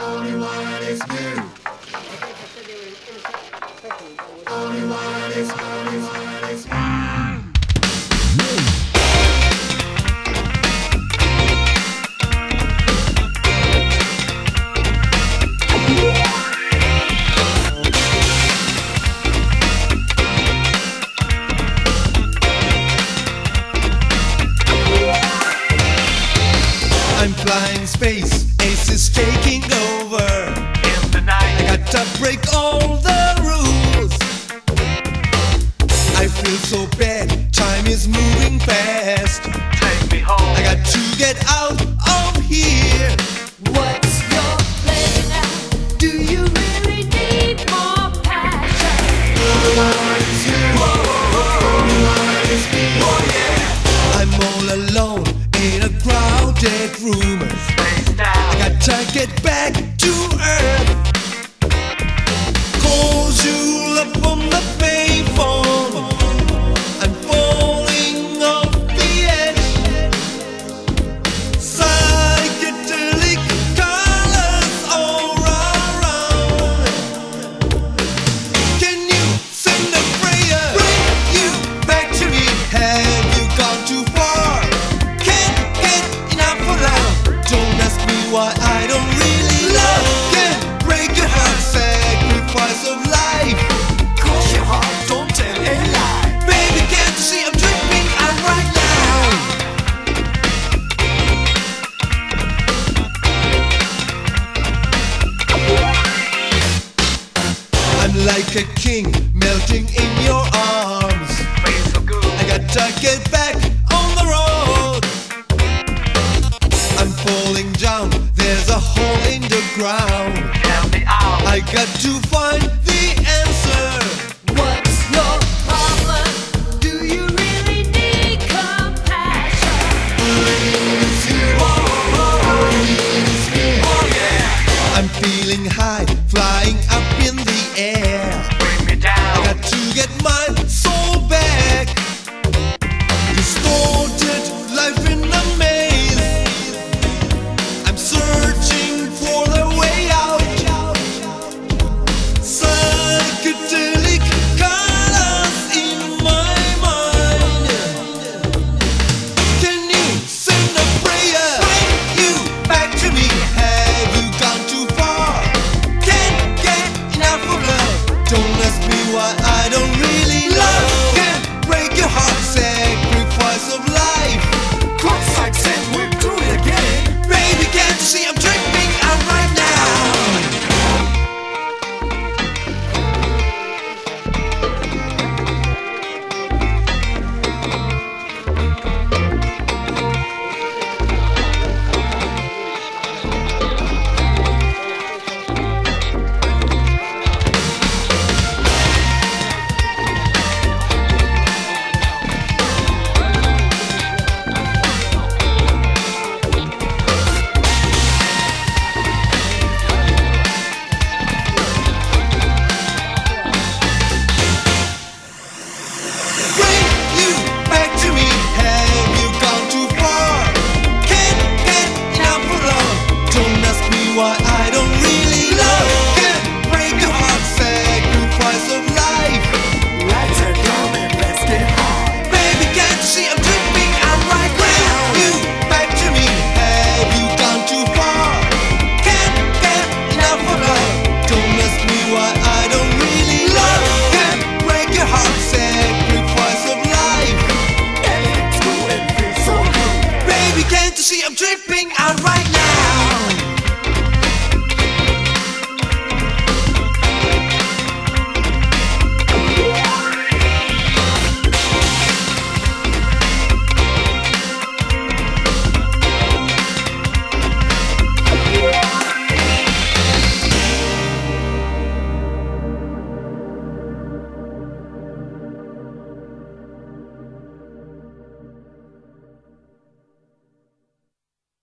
Only one is. Only one only one. I'm flying space feel so bad. Time is moving fast. Take me home. I got to get out. why I don't really love can break your heart. Sacrifice of life. Close your heart, don't tell a lie. Baby, can't you see I'm dripping out right now? I'm like a king melting ground. Down the. I got to far. I'm tripping alright.